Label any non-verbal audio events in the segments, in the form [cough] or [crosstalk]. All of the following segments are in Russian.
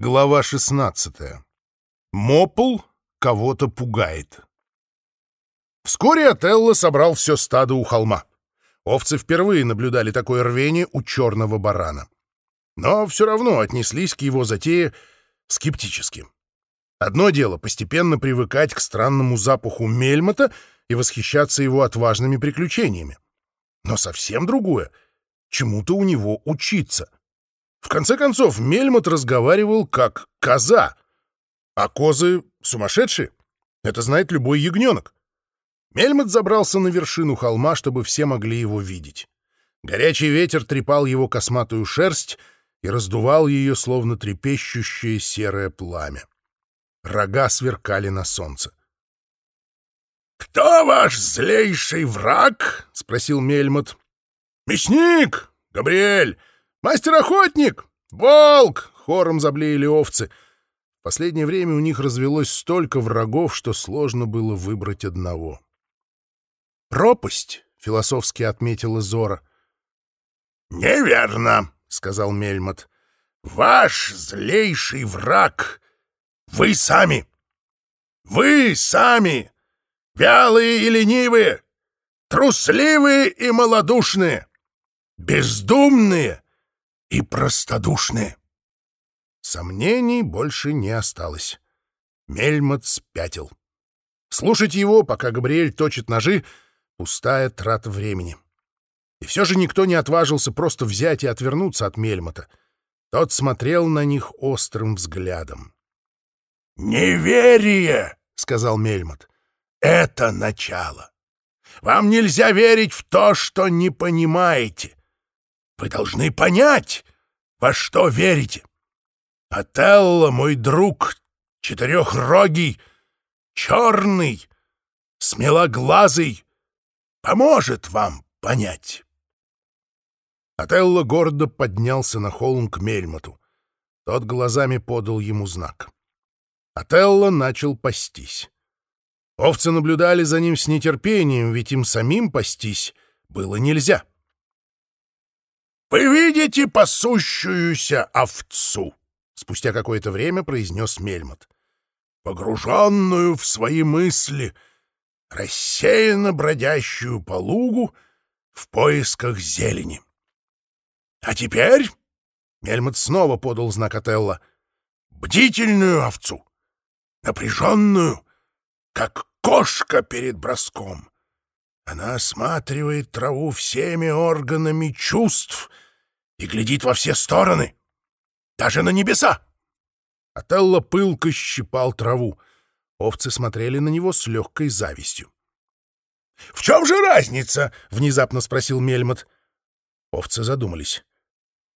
Глава 16. Мопл кого-то пугает. Вскоре Отелло собрал все стадо у холма. Овцы впервые наблюдали такое рвение у черного барана. Но все равно отнеслись к его затее скептически. Одно дело постепенно привыкать к странному запаху мельмота и восхищаться его отважными приключениями. Но совсем другое — чему-то у него учиться — в конце концов, Мельмот разговаривал как коза. А козы сумасшедшие. Это знает любой ягненок. Мельмот забрался на вершину холма, чтобы все могли его видеть. Горячий ветер трепал его косматую шерсть и раздувал ее, словно трепещущее серое пламя. Рога сверкали на солнце. «Кто ваш злейший враг?» — спросил Мельмот. «Мясник! Габриэль! «Мастер-охотник! Волк!» — хором заблеяли овцы. В последнее время у них развелось столько врагов, что сложно было выбрать одного. «Пропасть!» — философски отметила Зора. «Неверно!» — сказал Мельмот. «Ваш злейший враг — вы сами! Вы сами! Вялые и ленивые, трусливые и малодушные, бездумные и простодушные. Сомнений больше не осталось. Мельмот спятил. Слушать его, пока Габриэль точит ножи, — пустая трата времени. И все же никто не отважился просто взять и отвернуться от Мельмота. Тот смотрел на них острым взглядом. «Неверие!» — сказал Мельмот. «Это начало. Вам нельзя верить в то, что не понимаете. Вы должны понять, во что верите. Отелло, мой друг, четырехрогий, черный, смелоглазый, поможет вам понять. Отелло гордо поднялся на холм к Мельмоту. Тот глазами подал ему знак. Отелло начал пастись. Овцы наблюдали за ним с нетерпением, ведь им самим пастись было нельзя. — «Вы видите пасущуюся овцу?» — спустя какое-то время произнес Мельмот. «Погруженную в свои мысли, рассеянно бродящую по лугу в поисках зелени. А теперь...» — Мельмот снова подал знак Отелла. «Бдительную овцу, напряженную, как кошка перед броском, она осматривает траву всеми органами чувств и глядит во все стороны, даже на небеса. Отелло пылко щипал траву. Овцы смотрели на него с легкой завистью. — В чем же разница? — внезапно спросил Мельмот. Овцы задумались.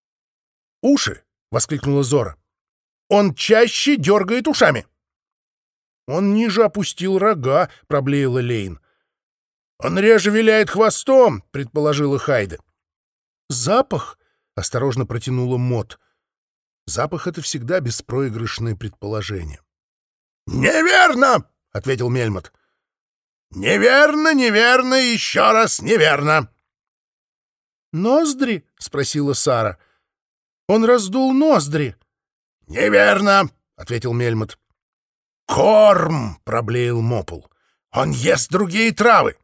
— Уши! — воскликнула Зора. — Он чаще дергает ушами. — Он ниже опустил рога, — проблеяла Лейн. «Он реже виляет хвостом», — предположила Хайда. «Запах?» — осторожно протянула Мот. Запах — это всегда беспроигрышное предположение. «Неверно!» — ответил Мельмот. «Неверно, неверно, еще раз неверно!» «Ноздри?» — спросила Сара. «Он раздул ноздри». «Неверно!» — ответил Мельмот. «Корм!» — проблеял Мопл. «Он ест другие травы.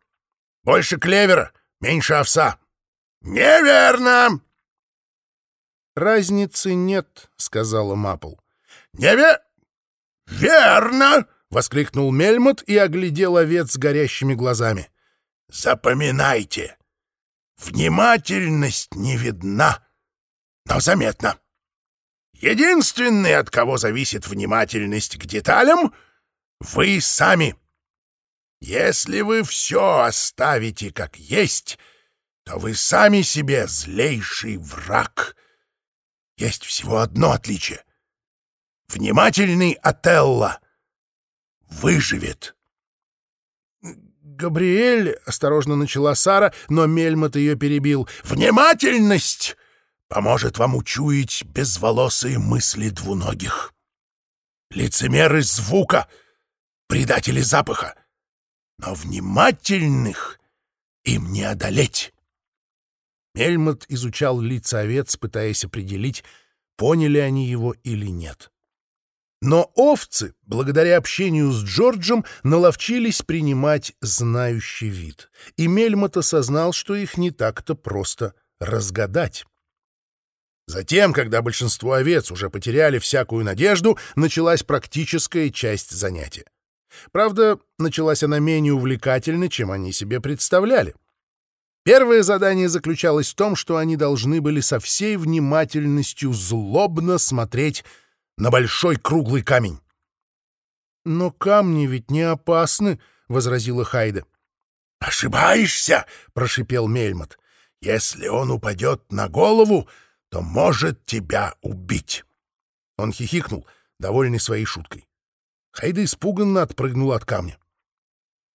Больше клевера, меньше овса. Неверно! Разницы нет, сказала Мапл. Неве... Верно! воскликнул Мельмот и оглядел овец с горящими глазами. Запоминайте. Внимательность не видна, но заметна. Единственный, от кого зависит внимательность к деталям, вы сами. Если вы все оставите как есть, то вы сами себе злейший враг. Есть всего одно отличие. Внимательный Отелло выживет. «Габриэль», — осторожно начала Сара, но Мельмот ее перебил. «Внимательность поможет вам учуять безволосые мысли двуногих. Лицемеры звука, предатели запаха, но внимательных им не одолеть. Мельмот изучал лица овец, пытаясь определить, поняли они его или нет. Но овцы, благодаря общению с Джорджем, наловчились принимать знающий вид, и Мельмот осознал, что их не так-то просто разгадать. Затем, когда большинство овец уже потеряли всякую надежду, началась практическая часть занятия. Правда, началась она менее увлекательной, чем они себе представляли. Первое задание заключалось в том, что они должны были со всей внимательностью злобно смотреть на большой круглый камень. «Но камни ведь не опасны», — возразила Хайда. «Ошибаешься!» — прошипел Мельмот. «Если он упадет на голову, то может тебя убить». Он хихикнул, довольный своей шуткой. Хайда испуганно отпрыгнула от камня.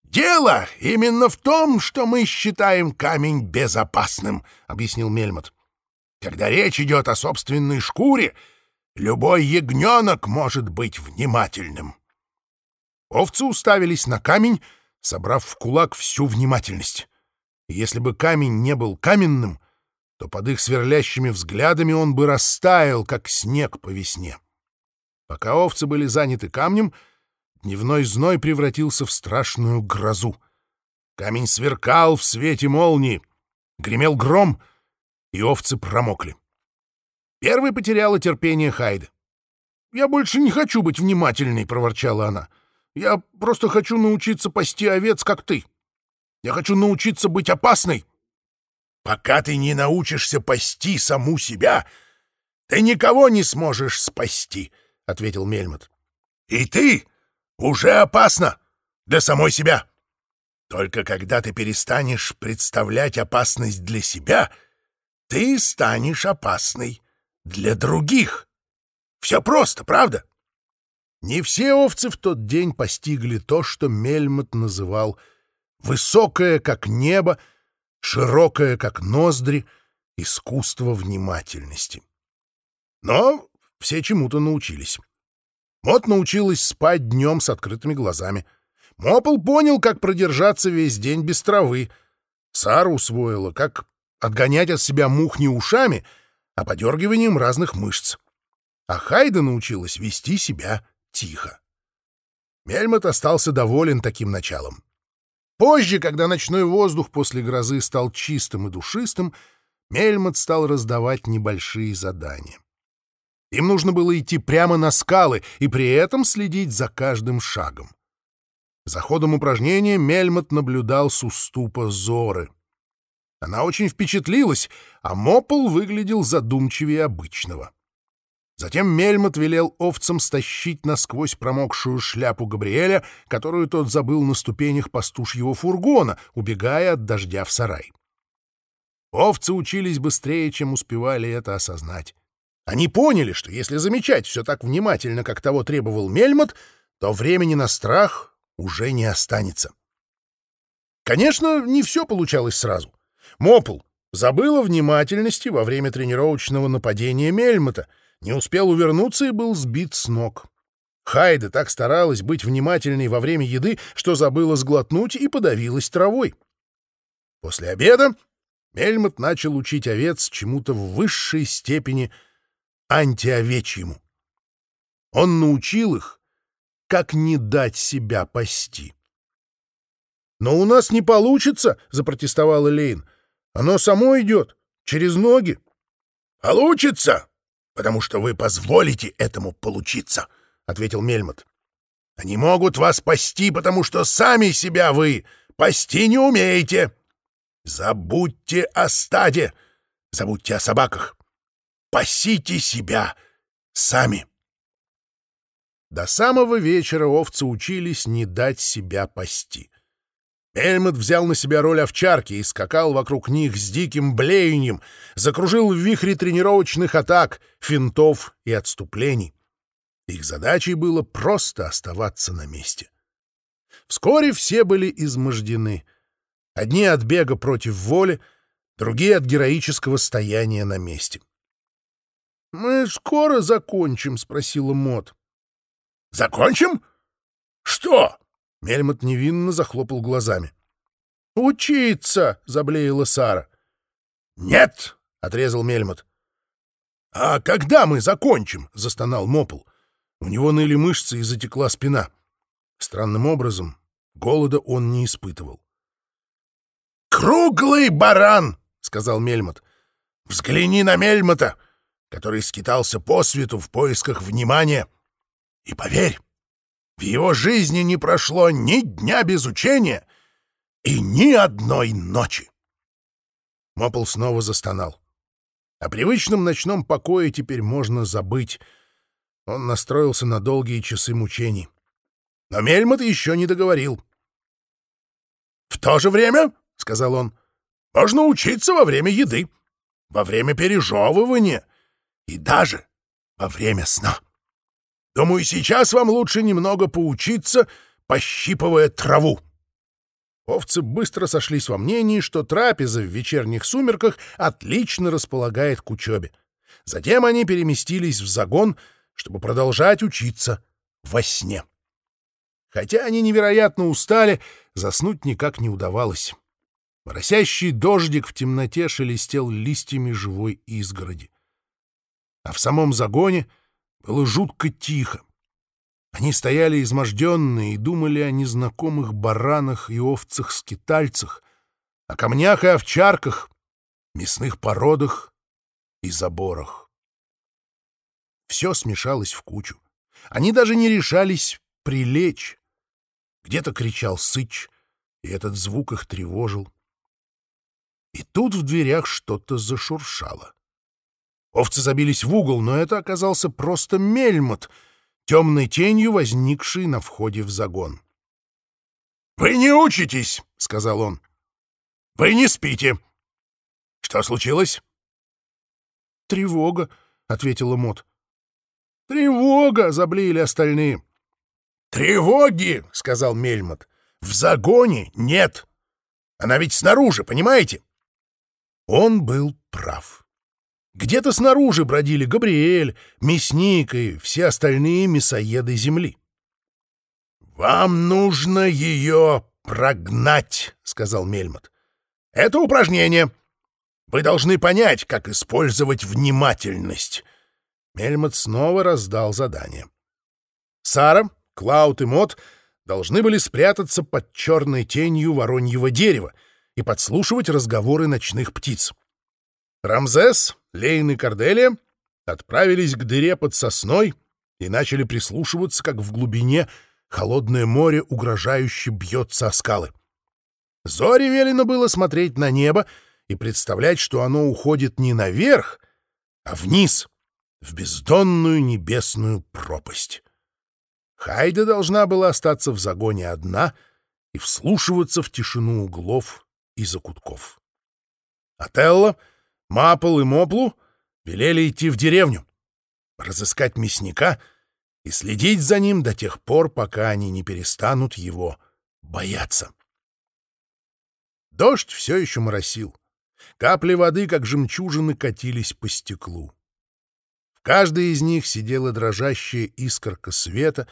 «Дело именно в том, что мы считаем камень безопасным», — объяснил Мельмот. «Когда речь идет о собственной шкуре, любой ягненок может быть внимательным». Овцы уставились на камень, собрав в кулак всю внимательность. Если бы камень не был каменным, то под их сверлящими взглядами он бы растаял, как снег по весне. Пока овцы были заняты камнем, дневной зной превратился в страшную грозу. Камень сверкал в свете молнии, гремел гром, и овцы промокли. Первой потеряла терпение Хайда. «Я больше не хочу быть внимательной», — проворчала она. «Я просто хочу научиться пасти овец, как ты. Я хочу научиться быть опасной». «Пока ты не научишься пасти саму себя, ты никого не сможешь спасти», — ответил Мельмот. «И ты уже опасна для самой себя. Только когда ты перестанешь представлять опасность для себя, ты станешь опасной для других. Все просто, правда?» Не все овцы в тот день постигли то, что Мельмот называл «высокое, как небо, широкое, как ноздри, искусство внимательности». Но все чему-то научились. Мот научилась спать днем с открытыми глазами. Мопл понял, как продержаться весь день без травы. Сара усвоила, как отгонять от себя мух не ушами, а подергиванием разных мышц. А Хайда научилась вести себя тихо. Мельмот остался доволен таким началом. Позже, когда ночной воздух после грозы стал чистым и душистым, Мельмот стал раздавать небольшие задания. Им нужно было идти прямо на скалы и при этом следить за каждым шагом. За ходом упражнения Мельмот наблюдал с уступа Зоры. Она очень впечатлилась, а Мопл выглядел задумчивее обычного. Затем Мельмот велел овцам стащить насквозь промокшую шляпу Габриэля, которую тот забыл на ступенях пастушьего фургона, убегая от дождя в сарай. Овцы учились быстрее, чем успевали это осознать. Они поняли, что если замечать все так внимательно, как того требовал Мельмот, то времени на страх уже не останется. Конечно, не все получалось сразу. Мопл забыл о внимательности во время тренировочного нападения Мельмота, не успел увернуться и был сбит с ног. Хайда так старалась быть внимательной во время еды, что забыла сглотнуть и подавилась травой. После обеда Мельмот начал учить овец чему-то в высшей степени — антиовечьему. Он научил их, как не дать себя пасти. «Но у нас не получится», — запротестовала Лейн. «Оно само идет, через ноги». «Получится, потому что вы позволите этому получиться», — ответил Мельмот. «Они могут вас пасти, потому что сами себя вы пасти не умеете. Забудьте о стаде, забудьте о собаках. Пасите себя сами. До самого вечера овцы учились не дать себя пасти. Эльмот взял на себя роль овчарки и скакал вокруг них с диким блеянием, закружил в вихре тренировочных атак, финтов и отступлений. Их задачей было просто оставаться на месте. Вскоре все были измождены. Одни от бега против воли, другие от героического стояния на месте. — «Мы скоро закончим?» — спросила Мот. «Закончим? Что?» — Мельмот невинно захлопал глазами. «Учиться!» — заблеяла Сара. «Нет!» — отрезал Мельмот. «А когда мы закончим?» — застонал Мопл. У него ныли мышцы и затекла спина. Странным образом, голода он не испытывал. «Круглый баран!» — сказал Мельмот. «Взгляни на Мельмота, который скитался по свету в поисках внимания. И поверь, в его жизни не прошло ни дня без учения и ни одной ночи». Мопл снова застонал. О привычном ночном покое теперь можно забыть. Он настроился на долгие часы мучений. Но Мельмот еще не договорил. «В то же время, — сказал он, — можно учиться во время еды, во время пережевывания и даже во время сна. Думаю, сейчас вам лучше немного поучиться, пощипывая траву». Овцы быстро сошлись во мнении, что трапеза в вечерних сумерках отлично располагает к учебе. Затем они переместились в загон, чтобы продолжать учиться во сне. Хотя они невероятно устали, заснуть никак не удавалось. Моросящий дождик в темноте шелестел листьями живой изгороди. А в самом загоне было жутко тихо. Они стояли изможденные и думали о незнакомых баранах и овцах-скитальцах, о камнях и овчарках, мясных породах и заборах. Все смешалось в кучу. Они даже не решались прилечь. Где-то кричал сыч, и этот звук их тревожил. И тут в дверях что-то зашуршало. Овцы забились в угол, но это оказался просто мельмот — темной тенью возникшей на входе в загон. «Вы не учитесь!» — сказал он. «Вы не спите! Что случилось?» «Тревога!» — ответила Мот. «Тревога!» — заблеяли остальные. «Тревоги!» — сказал Мельмот. «В загоне нет! Она ведь снаружи, понимаете?» Он был прав. Где-то снаружи бродили Габриэль, Мясник и все остальные мясоеды земли. «Вам нужно ее прогнать», — сказал Мельмот. «Это упражнение. Вы должны понять, как использовать внимательность». Мельмот снова раздал задание. Сара, Клауд и Мот должны были спрятаться под черной тенью вороньего дерева и подслушивать разговоры ночных птиц. Рамзес, Лейн и Корделия отправились к дыре под сосной и начали прислушиваться, как в глубине холодное море угрожающе бьется о скалы. Зоре велено было смотреть на небо и представлять, что оно уходит не наверх, а вниз, в бездонную небесную пропасть. Хайда должна была остаться в загоне одна и вслушиваться в тишину углов и закутков. Отелло — Мапл и Моплу велели идти в деревню, разыскать мясника и следить за ним до тех пор, пока они не перестанут его бояться. Дождь все еще моросил. Капли воды, как жемчужины, катились по стеклу. В каждой из них сидела дрожащая искорка света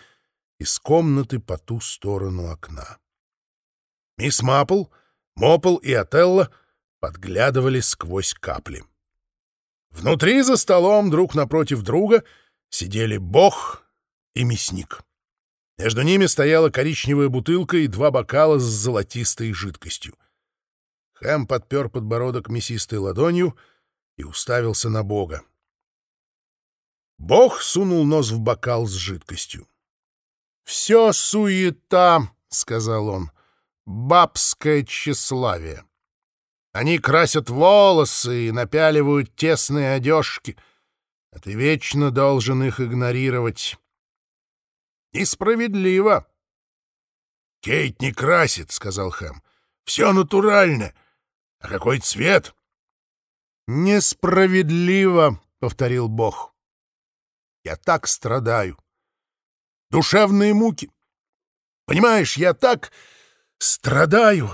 из комнаты по ту сторону окна. Мисс Мапл, Мопл и Отелло подглядывали сквозь капли. Внутри за столом друг напротив друга сидели бог и мясник. Между ними стояла коричневая бутылка и два бокала с золотистой жидкостью. Хэм подпер подбородок мясистой ладонью и уставился на бога. Бог сунул нос в бокал с жидкостью. «Все суета», — сказал он, — «бабское тщеславие». Они красят волосы и напяливают тесные одежки, а ты вечно должен их игнорировать. Несправедливо. — Кейт не красит, — сказал Хэм. — Все натурально. А какой цвет? — Несправедливо, — повторил Бог. — Я так страдаю. Душевные муки. Понимаешь, я так страдаю.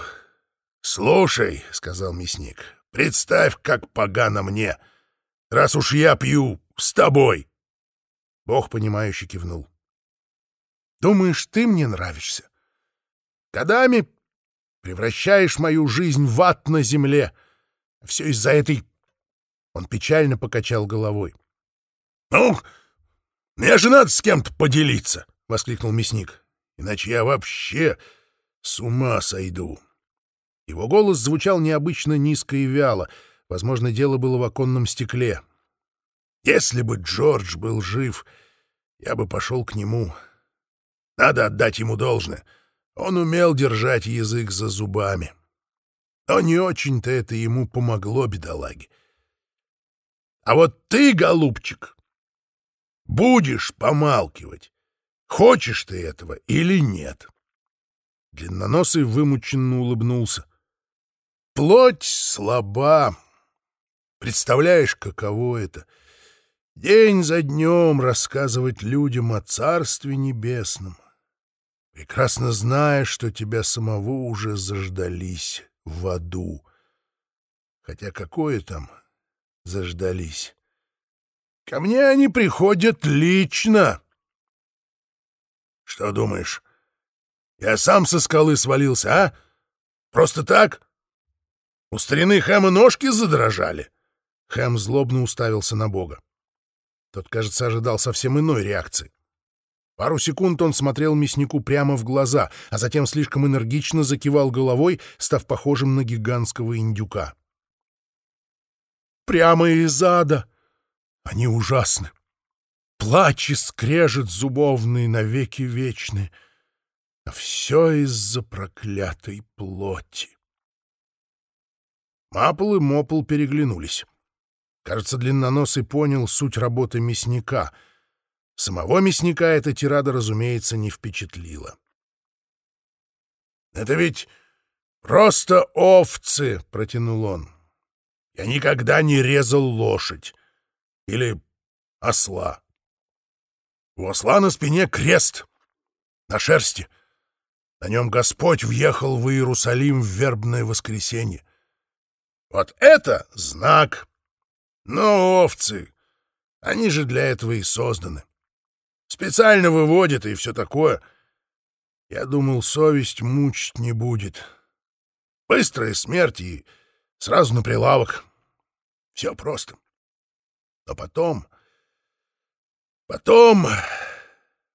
«Слушай», — сказал мясник, — «представь, как погано мне, раз уж я пью с тобой». Бог, понимающе кивнул. «Думаешь, ты мне нравишься? Годами превращаешь мою жизнь в ад на земле. Все из-за этой...» Он печально покачал головой. «Ну, Мне же надо с кем-то поделиться, — воскликнул мясник. Иначе я вообще с ума сойду. Его голос звучал необычно низко и вяло. Возможно, дело было в оконном стекле. Если бы Джордж был жив, я бы пошел к нему. Надо отдать ему должное. Он умел держать язык за зубами. Но не очень-то это ему помогло, бедолаге. А вот ты, голубчик, будешь помалкивать, хочешь ты этого или нет. Длинноносый вымученно улыбнулся. Плоть слаба. Представляешь, каково это — день за днем рассказывать людям о Царстве Небесном, прекрасно зная, что тебя самого уже заждались в аду. Хотя какое там заждались? Ко мне они приходят лично. Что думаешь, я сам со скалы свалился, а? Просто так? У старины Хэма ножки задрожали. Хэм злобно уставился на Бога. Тот, кажется, ожидал совсем иной реакции. Пару секунд он смотрел мяснику прямо в глаза, а затем слишком энергично закивал головой, став похожим на гигантского индюка. «Прямо из ада! Они ужасны! Плач и скрежет зубовный навеки вечны, а все из-за проклятой плоти!» Мапл и Мопл переглянулись. Кажется, длинноносый понял суть работы мясника. Самого мясника эта тирада, разумеется, не впечатлила. «Это ведь просто овцы!» — протянул он. «Я никогда не резал лошадь. Или осла. У осла на спине крест, на шерсти. На нем Господь въехал в Иерусалим в вербное воскресенье. Вот это знак. Но овцы, они же для этого и созданы. Специально выводят и все такое. Я думал, совесть мучить не будет. Быстрая смерть и сразу на прилавок. Все просто. Но потом... Потом...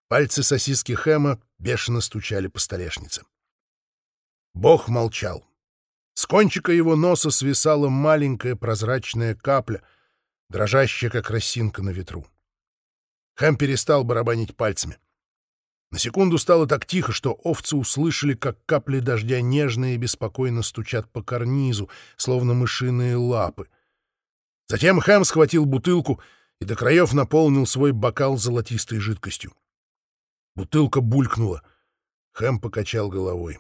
Пальцы сосиски Хэма бешено стучали по столешнице. Бог молчал. С кончика его носа свисала маленькая прозрачная капля, дрожащая, как росинка на ветру. Хэм перестал барабанить пальцами. На секунду стало так тихо, что овцы услышали, как капли дождя нежно и беспокойно стучат по карнизу, словно мышиные лапы. Затем Хэм схватил бутылку и до краев наполнил свой бокал золотистой жидкостью. Бутылка булькнула. Хэм покачал головой.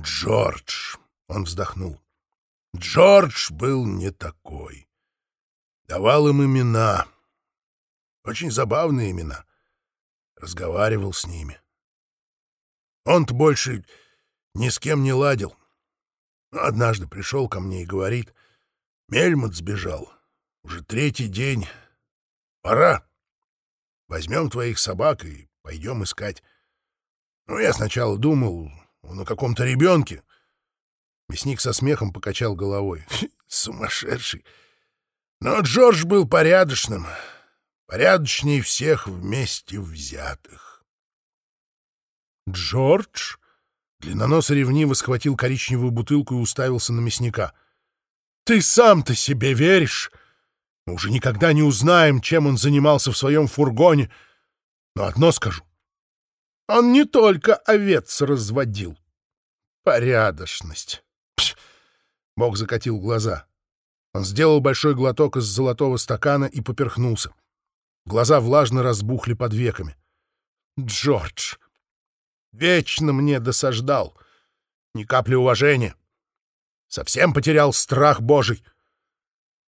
«Джордж!» Он вздохнул. Джордж был не такой. Давал им имена. Очень забавные имена. Разговаривал с ними. Он-то больше ни с кем не ладил. Однажды пришел ко мне и говорит, «Мельмот сбежал. Уже третий день. Пора. Возьмем твоих собак и пойдем искать». Ну, я сначала думал, он о каком-то ребенке, Мясник со смехом покачал головой. [laughs] Сумасшедший. Но Джордж был порядочным. Порядочней всех вместе взятых. «Джордж?» Длиннонос ревниво схватил коричневую бутылку и уставился на мясника. «Ты сам-то себе веришь? Мы уже никогда не узнаем, чем он занимался в своем фургоне. Но одно скажу. Он не только овец разводил. Порядочность. Бог закатил глаза. Он сделал большой глоток из золотого стакана и поперхнулся. Глаза влажно разбухли под веками. «Джордж! Вечно мне досаждал. Ни капли уважения. Совсем потерял страх Божий.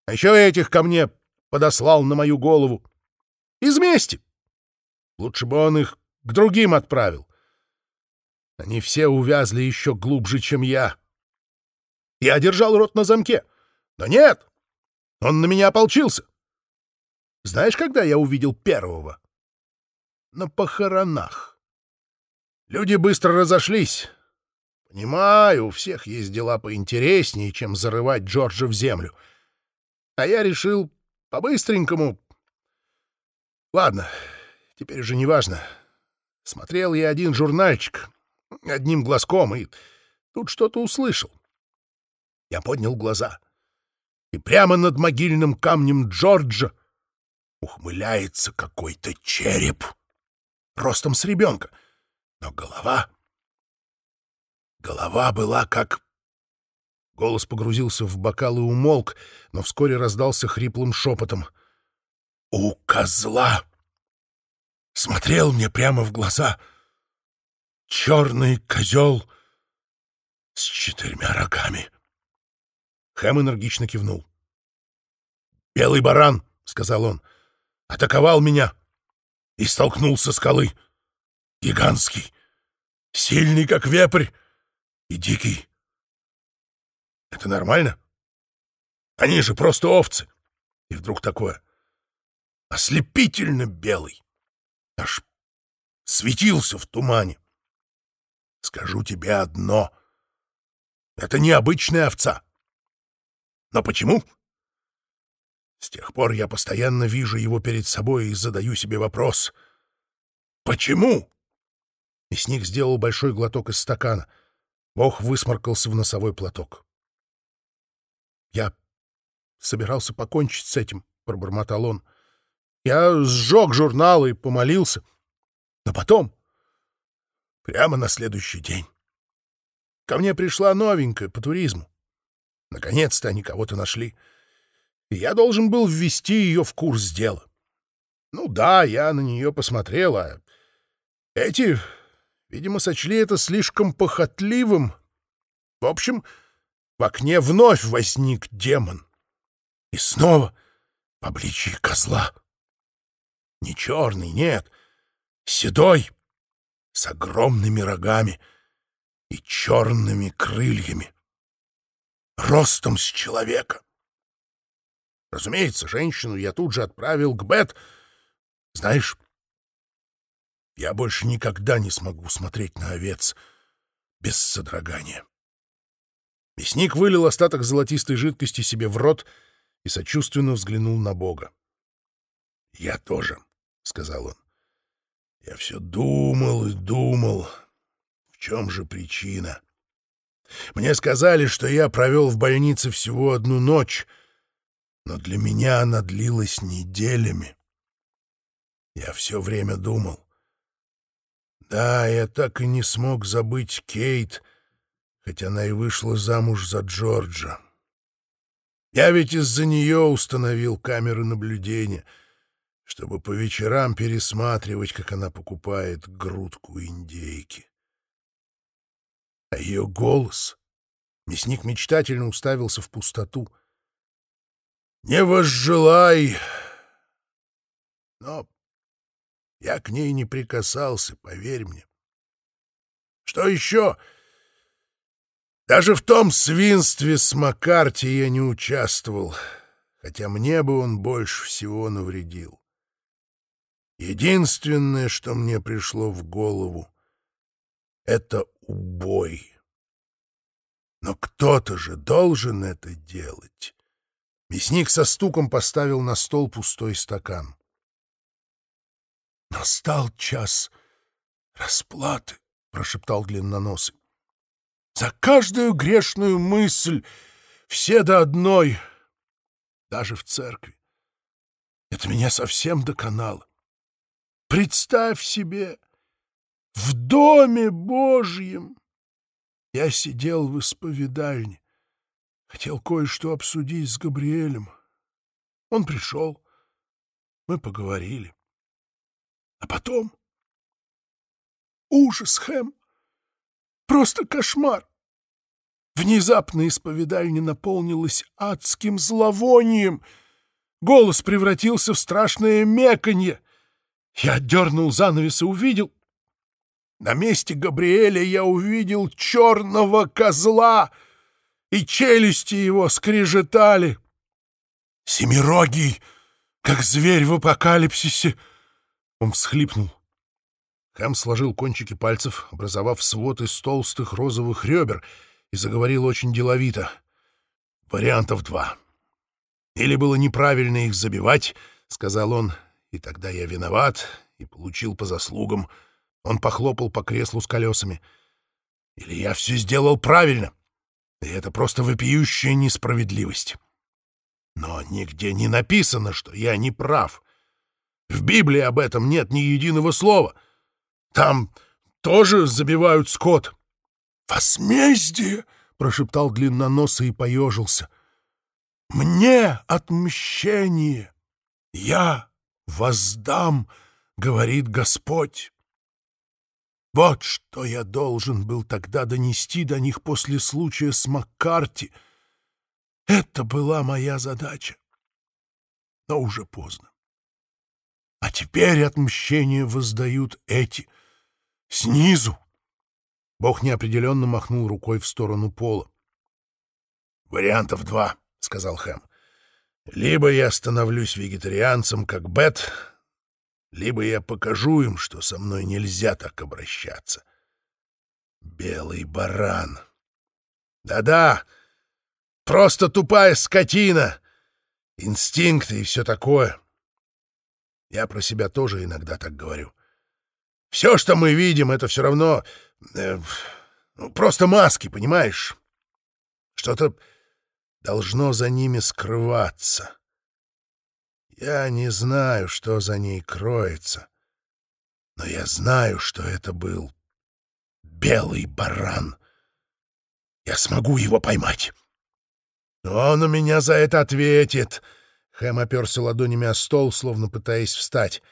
А еще этих ко мне подослал на мою голову. Из мести. Лучше бы он их к другим отправил. Они все увязли еще глубже, чем я. Я держал рот на замке. Но нет, он на меня ополчился. Знаешь, когда я увидел первого? На похоронах. Люди быстро разошлись. Понимаю, у всех есть дела поинтереснее, чем зарывать Джорджа в землю. А я решил по-быстренькому... Ладно, Теперь же неважно. Смотрел я один журнальчик, одним глазком, и тут что-то услышал. Я поднял глаза, и прямо над могильным камнем Джорджа ухмыляется какой-то череп, ростом с ребенка, но голова... Голова была как... Голос погрузился в бокал и умолк, но вскоре раздался хриплым шепотом. «У козла!» Смотрел мне прямо в глаза. Черный козел с четырьмя рогами. Хэм энергично кивнул. «Белый баран», — сказал он, — атаковал меня и столкнулся с скалы. Гигантский, сильный, как вепрь, и дикий. Это нормально? Они же просто овцы. И вдруг такое. Ослепительно белый. Аж светился в тумане. Скажу тебе одно. Это необычная овца. Но почему? С тех пор я постоянно вижу его перед собой и задаю себе вопрос. Почему? Мясник сделал большой глоток из стакана. Бог высморкался в носовой платок. Я собирался покончить с этим, — пробормотал он. Я сжег журнал и помолился. Но потом, прямо на следующий день, ко мне пришла новенькая по туризму. Наконец-то они кого-то нашли. И я должен был ввести ее в курс дела. Ну да, я на нее посмотрел, а эти, видимо, сочли это слишком похотливым. В общем, в окне вновь возник демон. И снова в обличии козла. Не черный, нет, седой, с огромными рогами и черными крыльями ростом с человека. Разумеется, женщину я тут же отправил к Бет. Знаешь, я больше никогда не смогу смотреть на овец без содрогания. Мясник вылил остаток золотистой жидкости себе в рот и сочувственно взглянул на Бога. «Я тоже», — сказал он. «Я все думал и думал, в чем же причина?» Мне сказали, что я провел в больнице всего одну ночь, но для меня она длилась неделями. Я все время думал. Да, я так и не смог забыть Кейт, хотя она и вышла замуж за Джорджа. Я ведь из-за нее установил камеры наблюдения, чтобы по вечерам пересматривать, как она покупает грудку индейки. Ее голос... Мясник мечтательно уставился в пустоту. «Не возжелай!» Но я к ней не прикасался, поверь мне. Что еще? Даже в том свинстве с Маккарти я не участвовал, хотя мне бы он больше всего навредил. Единственное, что мне пришло в голову, — это убой. Но кто-то же должен это делать. Мясник со стуком поставил на стол пустой стакан. «Настал час расплаты», — прошептал длинноносый. «За каждую грешную мысль, все до одной, даже в церкви. Это меня совсем доконало. Представь себе, в доме Божьем. Я сидел в исповедальне, хотел кое-что обсудить с Габриэлем. Он пришел, мы поговорили. А потом... Ужас, Хэм! Просто кошмар! Внезапно исповедальня наполнилась адским зловонием. Голос превратился в страшное меканье. Я отдернул занавес и увидел на месте Габриэля я увидел черного козла, и челюсти его скрежетали. Семирогий, как зверь в апокалипсисе. Он всхлипнул. Хэм сложил кончики пальцев, образовав свод из толстых розовых ребер, и заговорил очень деловито. Вариантов два. Или было неправильно их забивать, — сказал он, — и тогда я виноват, и получил по заслугам. Он похлопал по креслу с колесами. Или я все сделал правильно, и это просто вопиющая несправедливость. Но нигде не написано, что я не прав. В Библии об этом нет ни единого слова. Там тоже забивают скот. «Возмездие!» — прошептал длинноносый и поежился. «Мне отмщение! Я воздам!» — говорит Господь. Вот что я должен был тогда донести до них после случая с Маккарти. Это была моя задача. Но уже поздно. А теперь отмщение воздают эти снизу. Бог неопределенно махнул рукой в сторону пола. «Вариантов два», — сказал Хэм. «Либо я становлюсь вегетарианцем, как Бет, либо я покажу им, что со мной нельзя так обращаться. Белый баран. Да-да, просто тупая скотина, инстинкты и все такое. Я про себя тоже иногда так говорю. Все, что мы видим, это все равно э, ну, просто маски, понимаешь? Что-то должно за ними скрываться. Я не знаю, что за ней кроется, но я знаю, что это был белый баран. Я смогу его поймать. Он у меня за это ответит. Хэм оперся ладонями о стол, словно пытаясь встать,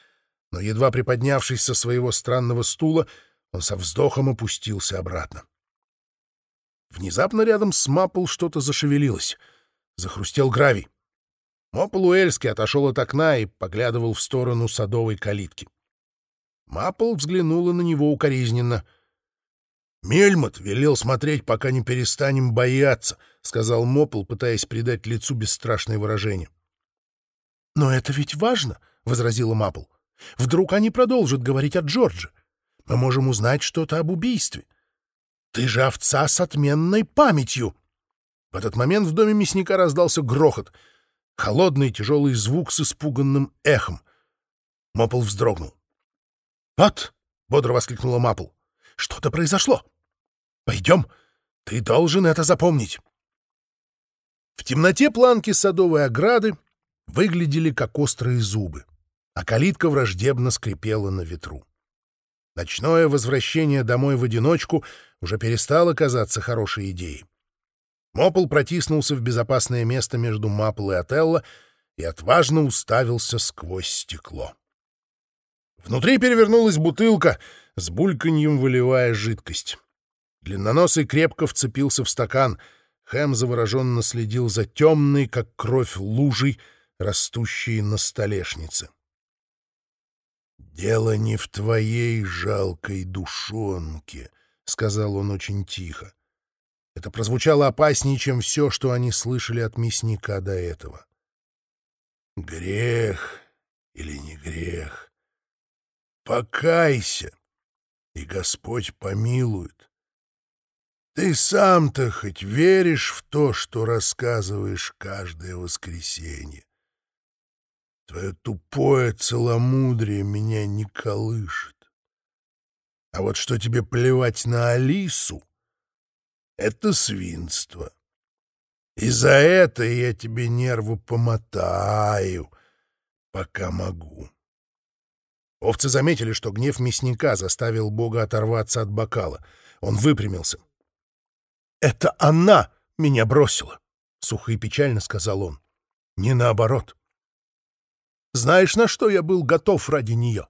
но, едва приподнявшись со своего странного стула, он со вздохом опустился обратно. Внезапно рядом с Маппл что-то зашевелилось. Захрустел гравий. Мопл Уэльский отошел от окна и поглядывал в сторону садовой калитки. Маппл взглянула на него укоризненно. «Мельмот велел смотреть, пока не перестанем бояться», — сказал Мопл, пытаясь придать лицу бесстрашное выражение. «Но это ведь важно», — возразила Маппл. «Вдруг они продолжат говорить о Джордже? Мы можем узнать что-то об убийстве. Ты же овца с отменной памятью!» В этот момент в доме мясника раздался грохот — холодный тяжелый звук с испуганным эхом. Мопл вздрогнул. «Вот!» — бодро воскликнула Мапл. «Что-то произошло! Пойдем! Ты должен это запомнить!» В темноте планки садовой ограды выглядели как острые зубы, а калитка враждебно скрипела на ветру. Ночное возвращение домой в одиночку уже перестало казаться хорошей идеей. Мопл протиснулся в безопасное место между Мапл и Отелло и отважно уставился сквозь стекло. Внутри перевернулась бутылка, с бульканьем выливая жидкость. Длинноносый крепко вцепился в стакан. Хэм завороженно следил за темной, как кровь, лужей, растущей на столешнице. «Дело не в твоей жалкой душонке», — сказал он очень тихо. Это прозвучало опаснее, чем все, что они слышали от мясника до этого. Грех или не грех? Покайся, и Господь помилует. Ты сам-то хоть веришь в то, что рассказываешь каждое воскресенье? Твое тупое целомудрие меня не колышет. А вот что тебе плевать на Алису, это свинство. И за это я тебе нервы помотаю, пока могу. Овцы заметили, что гнев мясника заставил Бога оторваться от бокала. Он выпрямился. «Это она меня бросила!» — сухо и печально сказал он. «Не наоборот. Знаешь, на что я был готов ради нее?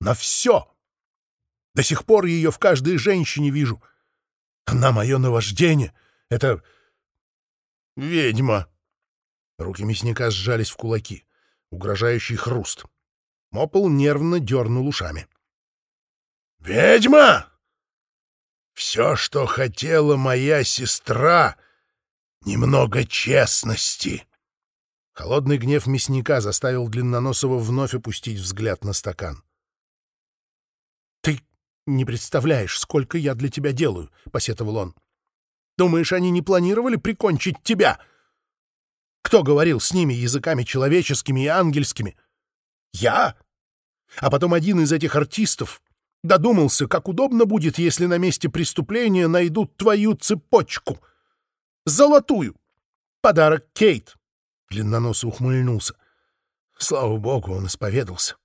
На все! До сих пор ее в каждой женщине вижу — она мое наваждение. Это... ведьма. Руки мясника сжались в кулаки. Угрожающий хруст. Мопл нервно дернул ушами. «Ведьма! Все, что хотела моя сестра, немного честности!» Холодный гнев мясника заставил Длинноносова вновь опустить взгляд на стакан. «Не представляешь, сколько я для тебя делаю», — посетовал он. «Думаешь, они не планировали прикончить тебя? Кто говорил с ними языками человеческими и ангельскими? Я? А потом один из этих артистов додумался, как удобно будет, если на месте преступления найдут твою цепочку. Золотую. Подарок Кейт. Длинноносый ухмыльнулся. Слава богу, он исповедался.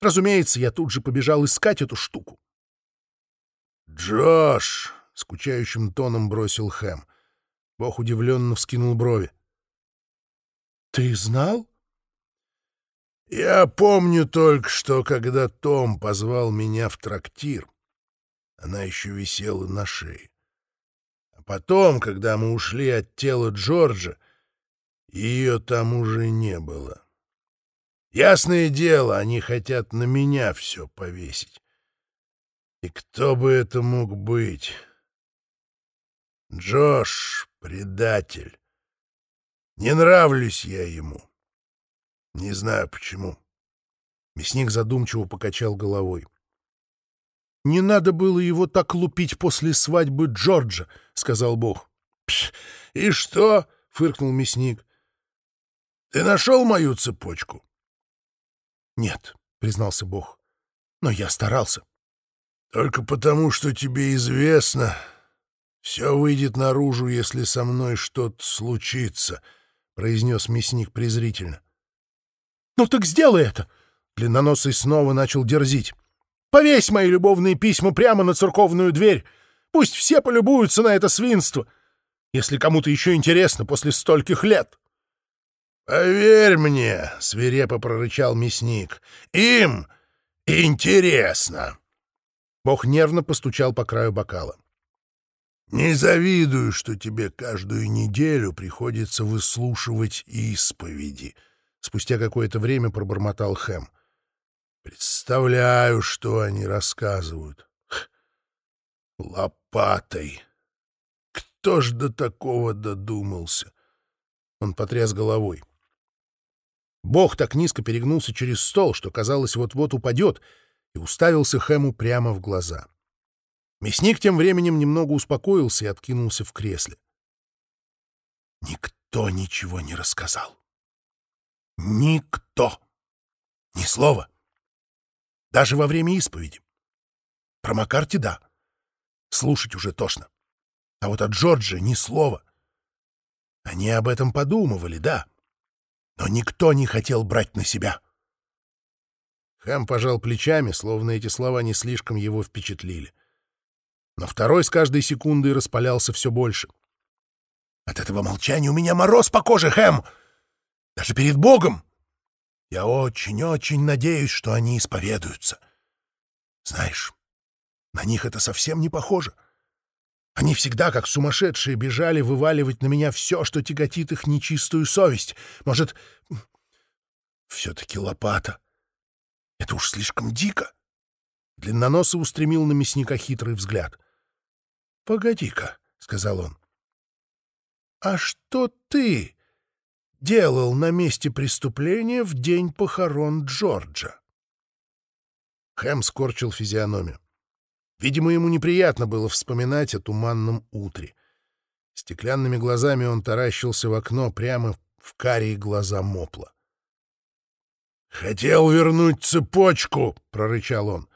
Разумеется, я тут же побежал искать эту штуку. «Джош!» — скучающим тоном бросил Хэм. Бог удивленно вскинул брови. «Ты знал?» «Я помню только, что когда Том позвал меня в трактир, она еще висела на шее. А потом, когда мы ушли от тела Джорджа, ее там уже не было. Ясное дело, они хотят на меня все повесить. И кто бы это мог быть? Джош — предатель. Не нравлюсь я ему. Не знаю почему. Мясник задумчиво покачал головой. «Не надо было его так лупить после свадьбы Джорджа», — сказал Бог. «И что?» — фыркнул мясник. «Ты нашел мою цепочку?» «Нет», — признался Бог, — «но я старался». «Только потому, что тебе известно, все выйдет наружу, если со мной что-то случится», — произнес мясник презрительно. «Ну так сделай это!» — длинноносый снова начал дерзить. «Повесь мои любовные письма прямо на церковную дверь. Пусть все полюбуются на это свинство, если кому-то еще интересно после стольких лет». «Поверь мне», — свирепо прорычал мясник, — «им интересно». Бог нервно постучал по краю бокала. «Не завидую, что тебе каждую неделю приходится выслушивать исповеди», — спустя какое-то время пробормотал Хэм. «Представляю, что они рассказывают. Лопатой. Кто ж до такого додумался?» Он потряс головой. Бог так низко перегнулся через стол, что, казалось, вот-вот упадет, и уставился Хэму прямо в глаза. Мясник тем временем немного успокоился и откинулся в кресле. Никто ничего не рассказал. Никто. Ни слова. Даже во время исповеди. Про Маккарти — да. Слушать уже тошно. А вот от Джорджа ни слова. Они об этом подумывали, да но никто не хотел брать на себя. Хэм пожал плечами, словно эти слова не слишком его впечатлили. Но второй с каждой секундой распалялся все больше. От этого молчания у меня мороз по коже, Хэм! Даже перед Богом! Я очень-очень надеюсь, что они исповедуются. Знаешь, на них это совсем не похоже. Они всегда, как сумасшедшие, бежали вываливать на меня все, что тяготит их нечистую совесть. Может, все-таки лопата. Это уж слишком дико. Длинноносый устремил на мясника хитрый взгляд. — Погоди-ка, — сказал он. — А что ты делал на месте преступления в день похорон Джорджа? Хэм скорчил физиономию. Видимо, ему неприятно было вспоминать о туманном утре. Стеклянными глазами он таращился в окно прямо в карие глаза Мопла. «Хотел вернуть цепочку!» — прорычал он.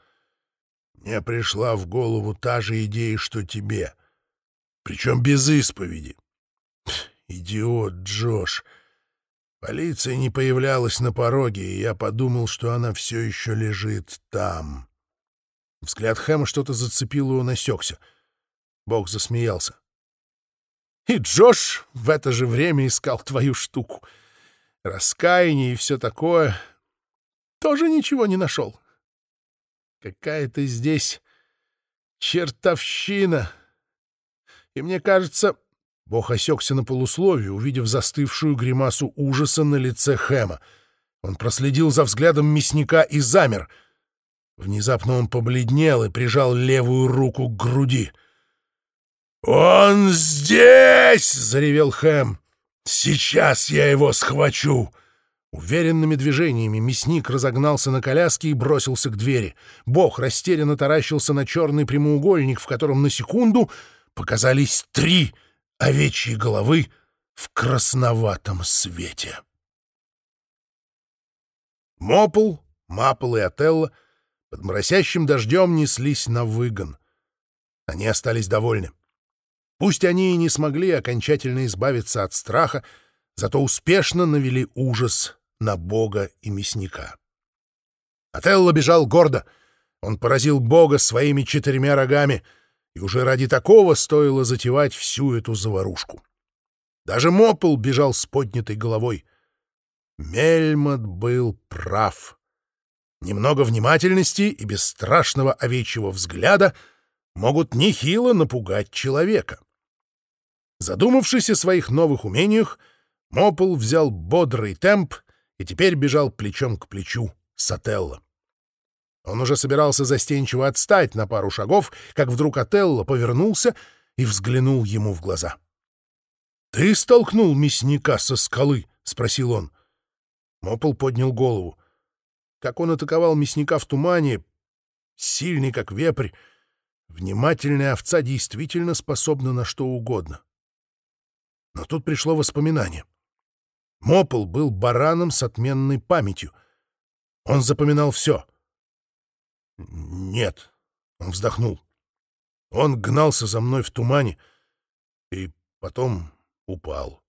«Мне пришла в голову та же идея, что тебе. Причем без исповеди. Идиот Джош!» Полиция не появлялась на пороге, и я подумал, что она все еще лежит там. Взгляд Хэма что-то зацепил, и он осекся. Бог засмеялся. «И Джош в это же время искал твою штуку. Раскаяние и все такое. Тоже ничего не нашел. Какая-то здесь чертовщина. И мне кажется...» Бог осекся на полусловие, увидев застывшую гримасу ужаса на лице Хэма. Он проследил за взглядом мясника и замер — Внезапно он побледнел и прижал левую руку к груди. «Он здесь!» — заревел Хэм. «Сейчас я его схвачу!» Уверенными движениями мясник разогнался на коляске и бросился к двери. Бог растерянно таращился на черный прямоугольник, в котором на секунду показались три овечьи головы в красноватом свете. Мопл Маппл и Отелло под моросящим дождем неслись на выгон. Они остались довольны. Пусть они и не смогли окончательно избавиться от страха, зато успешно навели ужас на бога и мясника. Отелло бежал гордо. Он поразил бога своими четырьмя рогами, и уже ради такого стоило затевать всю эту заварушку. Даже Мопл бежал с поднятой головой. Мельмот был прав. Немного внимательности и бесстрашного овечьего взгляда могут нехило напугать человека. Задумавшись о своих новых умениях, Мопл взял бодрый темп и теперь бежал плечом к плечу с Отелло. Он уже собирался застенчиво отстать на пару шагов, как вдруг Отелло повернулся и взглянул ему в глаза. «Ты столкнул мясника со скалы?» — спросил он. Мопл поднял голову. Как он атаковал мясника в тумане, сильный как вепрь, внимательная овца действительно способна на что угодно. Но тут пришло воспоминание. Мопл был бараном с отменной памятью. Он запоминал все. «Нет», — он вздохнул. Он гнался за мной в тумане и потом упал.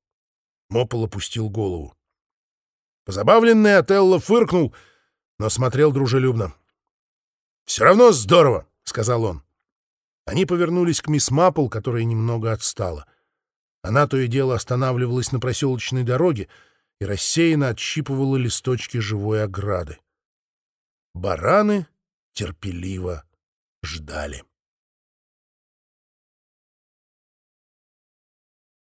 Мопл опустил голову. Позабавленный Отелло фыркнул, но смотрел дружелюбно. «Все равно здорово», — сказал он. Они повернулись к мисс Маппл, которая немного отстала. Она то и дело останавливалась на проселочной дороге и рассеянно отщипывала листочки живой ограды. Бараны терпеливо ждали.